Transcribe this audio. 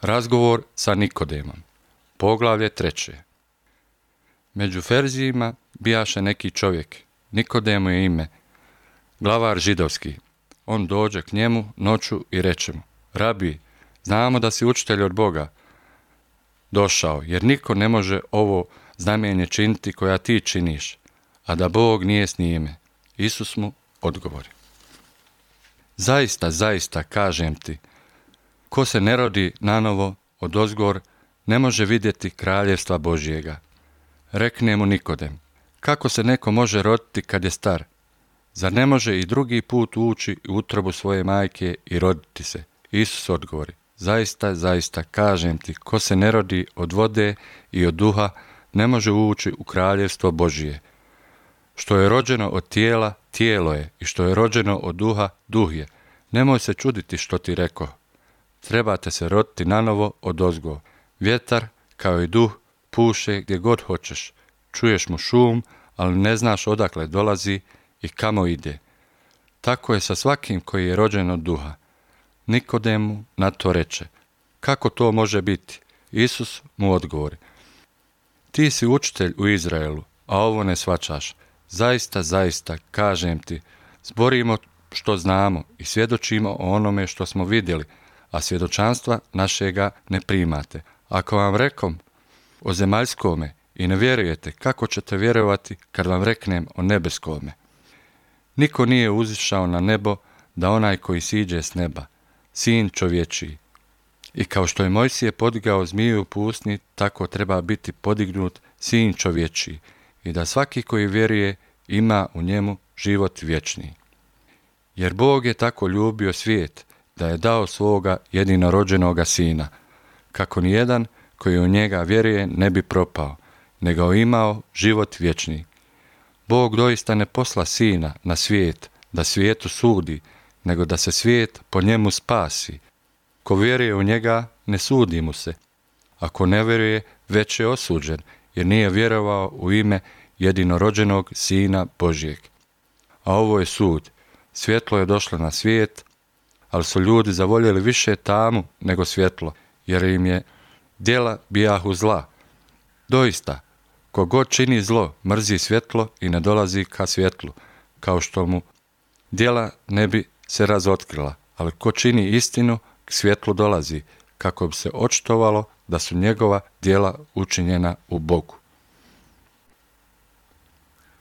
Razgovor sa Nikodemom. Poglavlje treće. Među Ferzijima bijaše neki čovjek. Nikodemu je ime. Glavar židovski. On dođe k njemu noću i reče mu. Rabi, znamo da si učitelj od Boga. Došao, jer niko ne može ovo znamenje činiti koja ti činiš, a da Bog nije s njime. Isus mu odgovori. Zaista, zaista, kažem ti, ko se ne rodi nanovo od ozgor, ne može vidjeti kraljevstva Božjega. Rekne mu Nikodem, kako se neko može roditi kad je star? Zar ne može i drugi put ući u utrobu svoje majke i roditi se? Isus odgovori, zaista, zaista, kažem ti, ko se ne rodi od vode i od duha, ne može ući u kraljevstvo Božije. Što je rođeno od tijela, tijelo je, i što je rođeno od duha, duh je. Nemoj se čuditi što ti reko. Trebate se roditi nanovo od ozgo. Vjetar, kao i duh, puše gdje god hoćeš. Čuješ mu šum, ali ne znaš odakle dolazi i kamo ide. Tako je sa svakim koji je rođen od duha. Nikodemu na to reče. Kako to može biti? Isus mu odgovori. Ti si učitelj u Izraelu, a ovo ne svačaš. Zaista, zaista, kažem ti, zborimo što znamo i svjedočimo o onome što smo vidjeli, a svjedočanstva našega ne primate. Ako vam rekom o zemaljskome i ne vjerujete, kako ćete vjerovati kad vam reknem o nebeskome? Niko nije uzišao na nebo da onaj koji siđe s neba, sin čovječiji. I kao što je Mojsije podigao zmiju u pusni, tako treba biti podignut sin čovječiji i da svaki koji vjeruje ima u njemu život vječni. Jer Bog je tako ljubio svijet da je dao svoga jedinorođenoga sina, kako nijedan koji u njega vjeruje ne bi propao, nego imao život vječni. Bog doista ne posla sina na svijet, da svijetu sudi, nego da se svijet po njemu spasi. Ko vjeruje u njega, ne sudi mu se. Ako ne vjeruje, već je osuđen, jer nije vjerovao u ime jedinorođenog Sina Božijeg. A ovo je sud. Svjetlo je došlo na svijet, ali su ljudi zavoljeli više tamu nego svjetlo, jer im je djela bijahu zla. Doista, kogod čini zlo, mrzi svjetlo i ne dolazi ka svjetlu, kao što mu djela ne bi se razotkrila, ali ko čini istinu, k svjetlu dolazi, kako bi se očitovalo da su njegova djela učinjena u Bogu.